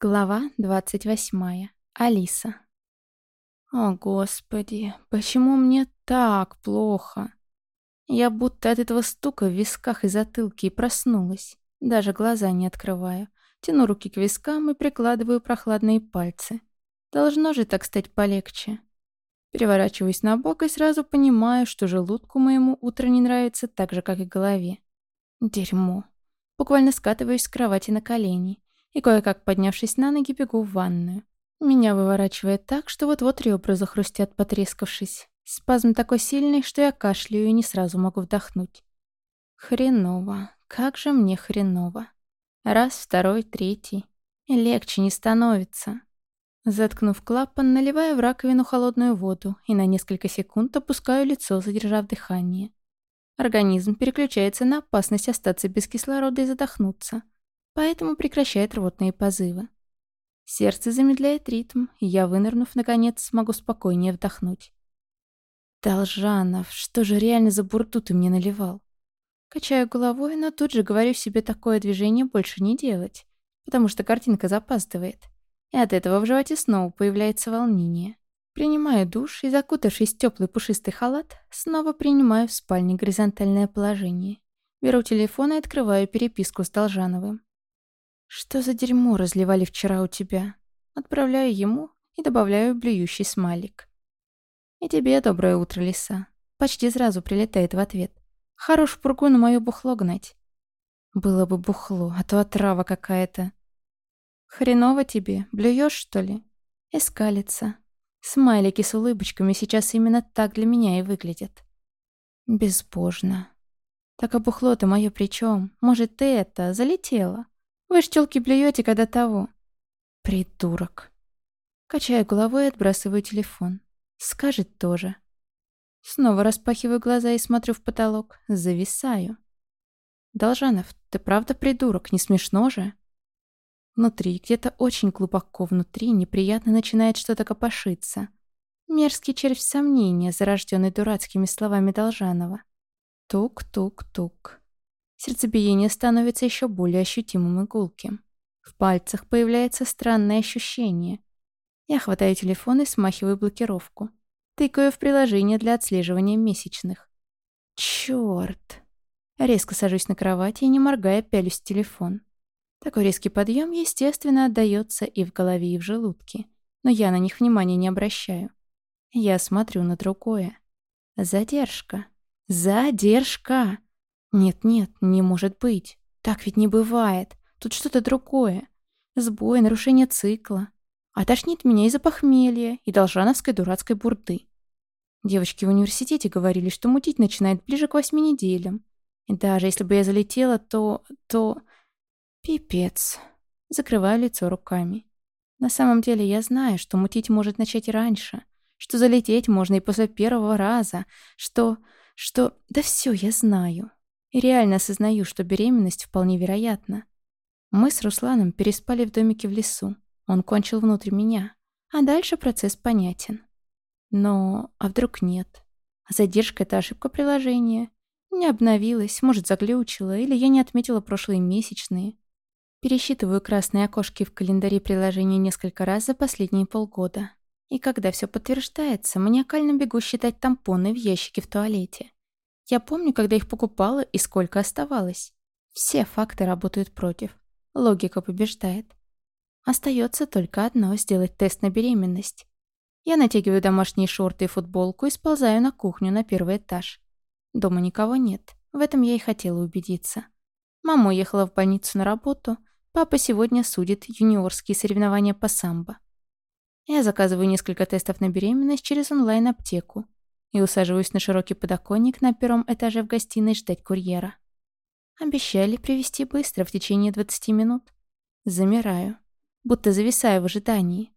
Глава двадцать восьмая. Алиса. О, Господи, почему мне так плохо? Я будто от этого стука в висках и затылке и проснулась. Даже глаза не открываю. Тяну руки к вискам и прикладываю прохладные пальцы. Должно же так стать полегче. Переворачиваюсь на бок и сразу понимаю, что желудку моему утро не нравится так же, как и голове. Дерьмо. Буквально скатываюсь с кровати на колени и, кое-как поднявшись на ноги, бегу в ванную. Меня выворачивает так, что вот-вот ребра захрустят, потрескавшись. Спазм такой сильный, что я кашляю и не сразу могу вдохнуть. Хреново. Как же мне хреново. Раз, второй, третий. Легче не становится. Заткнув клапан, наливаю в раковину холодную воду и на несколько секунд опускаю лицо, задержав дыхание. Организм переключается на опасность остаться без кислорода и задохнуться поэтому прекращает рвотные позывы. Сердце замедляет ритм, и я, вынырнув, наконец, смогу спокойнее вдохнуть. «Должанов, что же реально за бурду ты мне наливал?» Качаю головой, но тут же говорю себе такое движение больше не делать, потому что картинка запаздывает. И от этого в животе снова появляется волнение. Принимаю душ и, закутавшись в теплый пушистый халат, снова принимаю в спальне горизонтальное положение. Беру телефон и открываю переписку с Должановым. «Что за дерьмо разливали вчера у тебя?» Отправляю ему и добавляю блюющий смайлик. «И тебе доброе утро, лиса». Почти сразу прилетает в ответ. «Хорош пургу на моё бухло гнать». «Было бы бухло, а то отрава какая-то». «Хреново тебе, блюешь что ли?» Эскалится. Смайлики с улыбочками сейчас именно так для меня и выглядят. Безбожно. Так а бухло-то моё при чём? Может, ты это, залетела? Вы ж тёлки когда того. Придурок. Качаю головой и отбрасываю телефон. Скажет тоже. Снова распахиваю глаза и смотрю в потолок. Зависаю. Должанов, ты правда придурок, не смешно же? Внутри, где-то очень глубоко внутри, неприятно начинает что-то копошиться. Мерзкий червь сомнения, зарожденный дурацкими словами Должанова. Тук-тук-тук. Сердцебиение становится еще более ощутимым и гулким. В пальцах появляется странное ощущение. Я хватаю телефон и смахиваю блокировку. Тыкаю в приложение для отслеживания месячных. Чёрт! Резко сажусь на кровати и, не моргая, пялюсь в телефон. Такой резкий подъем, естественно, отдаётся и в голове, и в желудке. Но я на них внимания не обращаю. Я смотрю на другое. Задержка. Задержка! Нет-нет, не может быть. Так ведь не бывает. Тут что-то другое. Сбой, нарушение цикла. А тошнит меня из-за похмелья и должановской дурацкой бурды. Девочки в университете говорили, что мутить начинает ближе к восьми неделям. И даже если бы я залетела, то... то... Пипец. Закрываю лицо руками. На самом деле я знаю, что мутить может начать раньше, что залететь можно и после первого раза, что... что... Да все я знаю. И реально осознаю, что беременность вполне вероятна. Мы с Русланом переспали в домике в лесу. Он кончил внутрь меня. А дальше процесс понятен. Но... А вдруг нет? Задержка — это ошибка приложения. Не обновилась, может, заглючила, или я не отметила прошлые месячные. Пересчитываю красные окошки в календаре приложения несколько раз за последние полгода. И когда все подтверждается, маниакально бегу считать тампоны в ящике в туалете. Я помню, когда их покупала и сколько оставалось. Все факты работают против. Логика побеждает. Остается только одно — сделать тест на беременность. Я натягиваю домашние шорты и футболку и сползаю на кухню на первый этаж. Дома никого нет. В этом я и хотела убедиться. Мама уехала в больницу на работу. Папа сегодня судит юниорские соревнования по самбо. Я заказываю несколько тестов на беременность через онлайн-аптеку и усаживаюсь на широкий подоконник на первом этаже в гостиной ждать курьера. Обещали привезти быстро, в течение 20 минут. Замираю, будто зависаю в ожидании.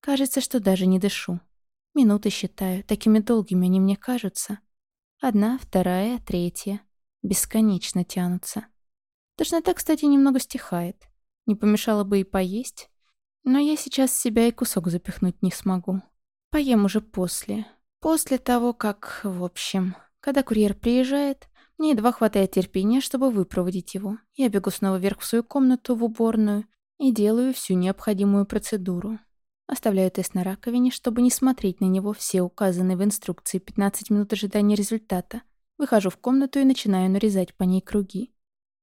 Кажется, что даже не дышу. Минуты считаю, такими долгими они мне кажутся. Одна, вторая, третья. Бесконечно тянутся. Тошнота, кстати, немного стихает. Не помешало бы и поесть. Но я сейчас себя и кусок запихнуть не смогу. Поем уже после, После того, как, в общем, когда курьер приезжает, мне едва хватает терпения, чтобы выпроводить его. Я бегу снова вверх в свою комнату, в уборную, И делаю всю необходимую процедуру. Оставляю тест на раковине, чтобы не смотреть на него все указанные в инструкции 15 минут ожидания результата. Выхожу в комнату и начинаю нарезать по ней круги.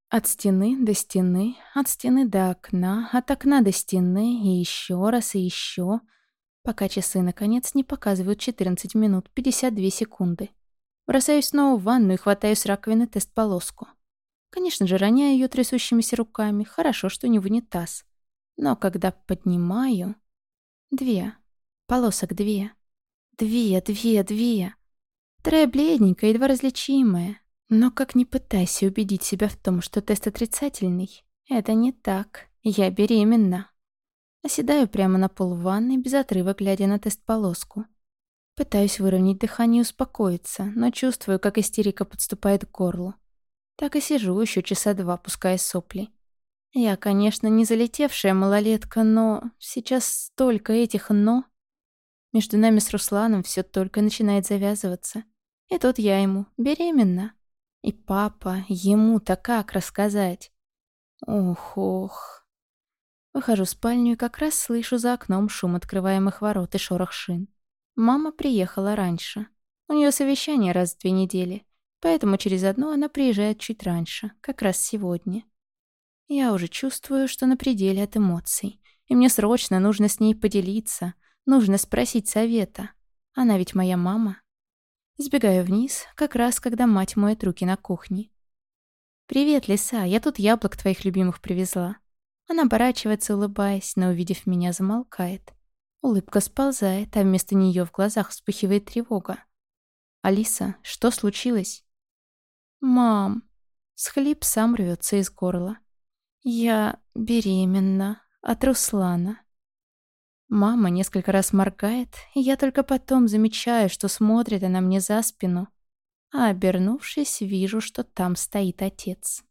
От стены до стены, от стены до окна, от окна до стены, и еще раз, и еще, пока часы, наконец, не показывают 14 минут 52 секунды. Бросаюсь снова в ванну и хватаю с раковины тест-полоску. Конечно же, роняю ее трясущимися руками, хорошо, что не в унитаз. Но когда поднимаю... Две. Полосок две. Две, две, две. Вторая бледненькая, едва различимая. Но как ни пытайся убедить себя в том, что тест отрицательный, это не так. Я беременна. Оседаю прямо на пол ванной, без отрыва глядя на тест-полоску. Пытаюсь выровнять дыхание и успокоиться, но чувствую, как истерика подступает к горлу. Так и сижу еще часа два, пуская сопли. Я, конечно, не залетевшая малолетка, но сейчас столько этих «но». Между нами с Русланом все только начинает завязываться. И тут я ему беременна. И папа, ему-то как рассказать? Ох-ох. Выхожу в спальню и как раз слышу за окном шум открываемых ворот и шорох шин. Мама приехала раньше. У нее совещание раз в две недели, поэтому через одно она приезжает чуть раньше, как раз сегодня. Я уже чувствую, что на пределе от эмоций, и мне срочно нужно с ней поделиться, нужно спросить совета. Она ведь моя мама. Сбегаю вниз, как раз когда мать моет руки на кухне. «Привет, лиса, я тут яблок твоих любимых привезла». Она оборачивается, улыбаясь, но, увидев меня, замолкает. Улыбка сползает, а вместо нее в глазах вспыхивает тревога. «Алиса, что случилось?» «Мам!» Схлип сам рвется из горла. «Я беременна от Руслана». Мама несколько раз моргает, и я только потом замечаю, что смотрит она мне за спину. А обернувшись, вижу, что там стоит отец.